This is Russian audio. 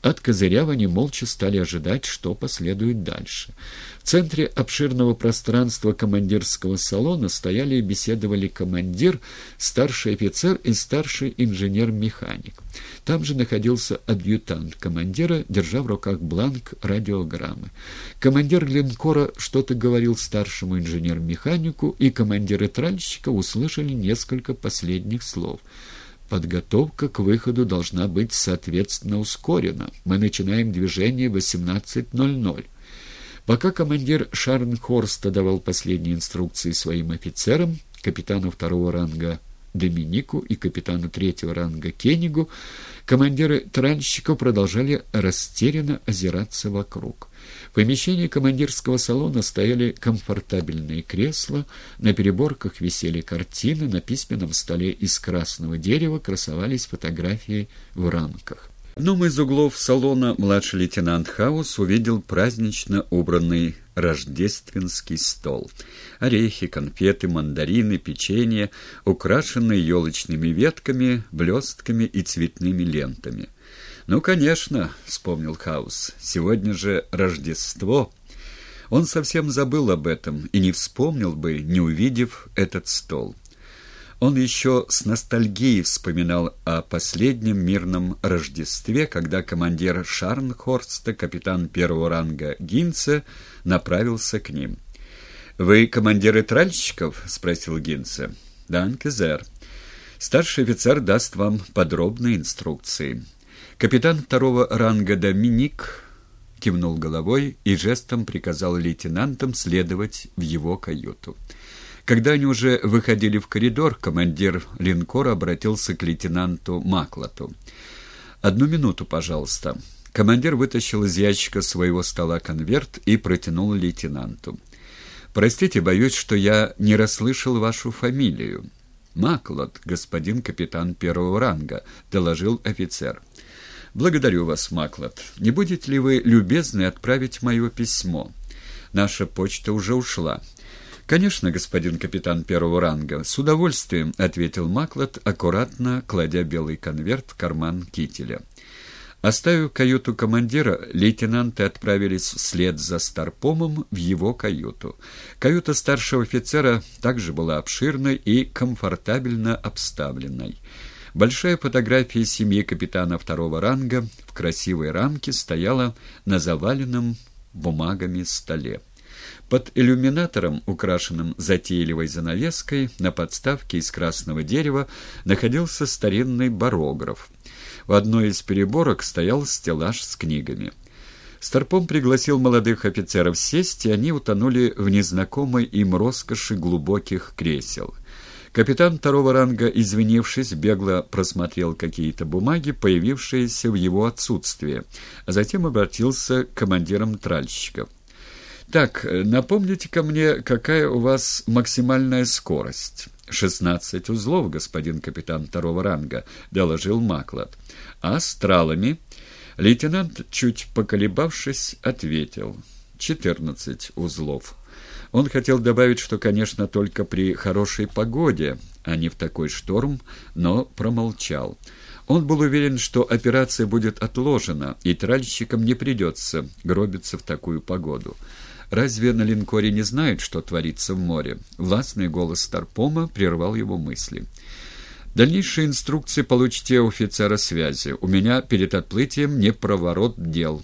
От Козырява они молча стали ожидать, что последует дальше. В центре обширного пространства командирского салона стояли и беседовали командир, старший офицер и старший инженер-механик. Там же находился адъютант командира, держа в руках бланк радиограммы. Командир линкора что-то говорил старшему инженер-механику, и командиры тральщика услышали несколько последних слов — Подготовка к выходу должна быть соответственно ускорена. Мы начинаем движение в 18.00. Пока командир Шарнхорста давал последние инструкции своим офицерам, капитану второго ранга Доминику и капитану третьего ранга Кеннигу, командиры тральщиков продолжали растерянно озираться вокруг. В помещении командирского салона стояли комфортабельные кресла, на переборках висели картины, на письменном столе из красного дерева красовались фотографии в рамках. Одном из углов салона младший лейтенант Хаус увидел празднично убранный рождественский стол. Орехи, конфеты, мандарины, печенье, украшенные елочными ветками, блестками и цветными лентами. «Ну, конечно», — вспомнил Хаус, — «сегодня же Рождество». Он совсем забыл об этом и не вспомнил бы, не увидев этот стол. Он еще с ностальгией вспоминал о последнем мирном Рождестве, когда командир Шарнхорста, капитан первого ранга Гинце, направился к ним. «Вы командиры тральщиков?» — спросил Гинце. «Да, КЗР. Старший офицер даст вам подробные инструкции». Капитан второго ранга Доминик кивнул головой и жестом приказал лейтенантам следовать в его каюту. Когда они уже выходили в коридор, командир линкора обратился к лейтенанту Маклоту. «Одну минуту, пожалуйста». Командир вытащил из ящика своего стола конверт и протянул лейтенанту. «Простите, боюсь, что я не расслышал вашу фамилию». «Маклот, господин капитан первого ранга», — доложил офицер. «Благодарю вас, Маклот. Не будете ли вы любезны отправить мое письмо? Наша почта уже ушла. «Конечно, господин капитан первого ранга, с удовольствием», — ответил Маклад, аккуратно кладя белый конверт в карман кителя. Оставив каюту командира, лейтенанты отправились вслед за Старпомом в его каюту. Каюта старшего офицера также была обширной и комфортабельно обставленной. Большая фотография семьи капитана второго ранга в красивой рамке стояла на заваленном бумагами столе. Под иллюминатором, украшенным затейливой занавеской, на подставке из красного дерева находился старинный барограф. В одной из переборок стоял стеллаж с книгами. Старпом пригласил молодых офицеров сесть, и они утонули в незнакомой им роскоши глубоких кресел. Капитан второго ранга, извинившись, бегло просмотрел какие-то бумаги, появившиеся в его отсутствие, а затем обратился к командирам тральщиков. Так, напомните-ка мне, какая у вас максимальная скорость? «Шестнадцать узлов, господин капитан второго ранга», — доложил Маклад. «А стралами?» Лейтенант, чуть поколебавшись, ответил. «Четырнадцать узлов». Он хотел добавить, что, конечно, только при хорошей погоде, а не в такой шторм, но промолчал. Он был уверен, что операция будет отложена, и тральщикам не придется гробиться в такую погоду. Разве на линкоре не знают, что творится в море? Властный голос Старпома прервал его мысли. Дальнейшие инструкции получите у офицера связи. У меня перед отплытием не проворот дел.